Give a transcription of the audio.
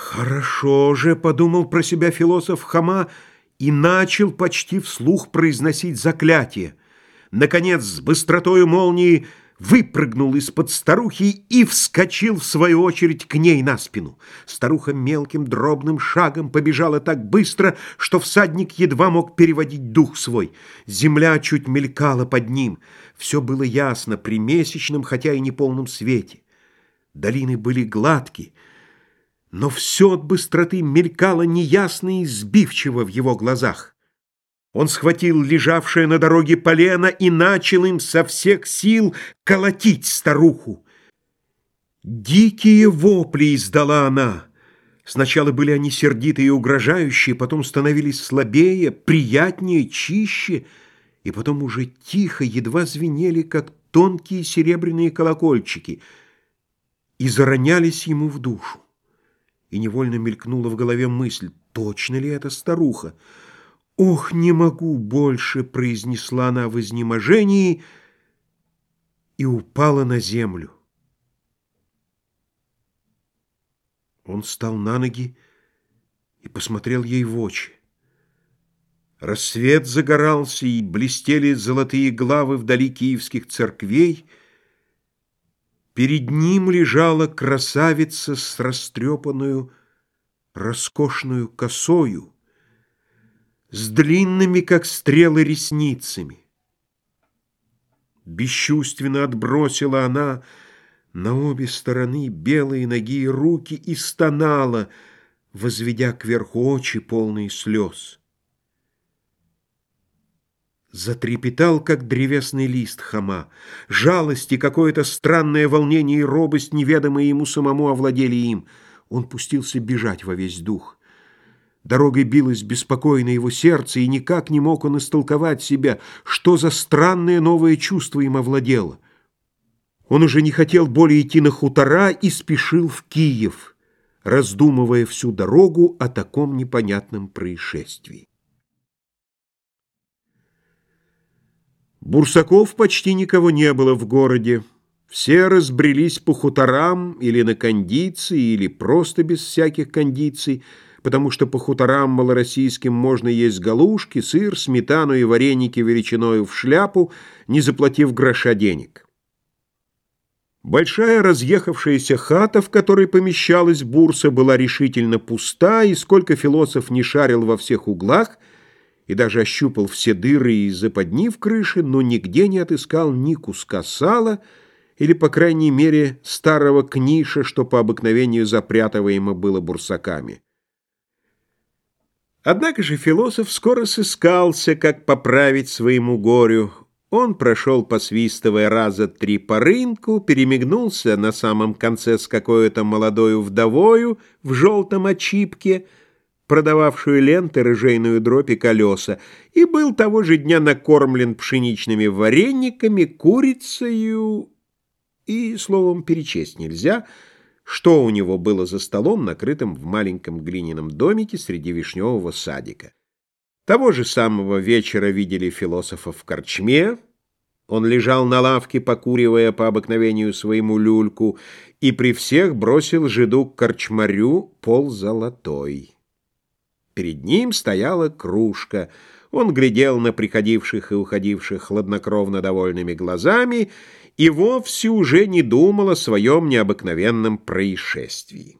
«Хорошо же», — подумал про себя философ Хама и начал почти вслух произносить заклятие. Наконец, с быстротою молнии выпрыгнул из-под старухи и вскочил, в свою очередь, к ней на спину. Старуха мелким дробным шагом побежала так быстро, что всадник едва мог переводить дух свой. Земля чуть мелькала под ним. Все было ясно при месячном, хотя и неполном свете. Долины были гладкие, но все от быстроты мелькало неясно и сбивчиво в его глазах. Он схватил лежавшее на дороге полено и начал им со всех сил колотить старуху. Дикие вопли издала она. Сначала были они сердитые и угрожающие, потом становились слабее, приятнее, чище, и потом уже тихо, едва звенели, как тонкие серебряные колокольчики, и заронялись ему в душу и невольно мелькнула в голове мысль, точно ли это старуха? «Ох, не могу больше!» — произнесла она в изнеможении и упала на землю. Он встал на ноги и посмотрел ей в очи. Рассвет загорался, и блестели золотые главы вдали киевских церквей — Перед ним лежала красавица с растрепанную, роскошную косою, с длинными, как стрелы, ресницами. Бесчувственно отбросила она на обе стороны белые ноги и руки и стонала, возведя кверху очи, полные слез. Затрепетал, как древесный лист хама. Жалость и какое-то странное волнение и робость, неведомые ему самому, овладели им. Он пустился бежать во весь дух. Дорогой билось беспокойно его сердце, и никак не мог он истолковать себя, что за странное новое чувство им овладело. Он уже не хотел более идти на хутора и спешил в Киев, раздумывая всю дорогу о таком непонятном происшествии. Бурсаков почти никого не было в городе. Все разбрелись по хуторам или на кондиции, или просто без всяких кондиций, потому что по хуторам малороссийским можно есть галушки, сыр, сметану и вареники величиною в шляпу, не заплатив гроша денег. Большая разъехавшаяся хата, в которой помещалась бурса, была решительно пуста, и сколько философ не шарил во всех углах – и даже ощупал все дыры и западни в крыше, но нигде не отыскал ни куска сала или, по крайней мере, старого книша, что по обыкновению запрятываемо было бурсаками. Однако же философ скоро сыскался, как поправить своему горю. Он прошел, посвистывая раза три по рынку, перемигнулся на самом конце с какой-то молодою вдовою в желтом очипке — продававшую ленты, рыжейную дробь и колеса, и был того же дня накормлен пшеничными варениками, курицею и, словом, перечесть нельзя, что у него было за столом, накрытым в маленьком глиняном домике среди вишневого садика. Того же самого вечера видели философа в корчме, он лежал на лавке, покуривая по обыкновению своему люльку, и при всех бросил жиду к корчмарю пол золотой. Перед ним стояла кружка. Он глядел на приходивших и уходивших хладнокровно довольными глазами и вовсе уже не думал о своем необыкновенном происшествии.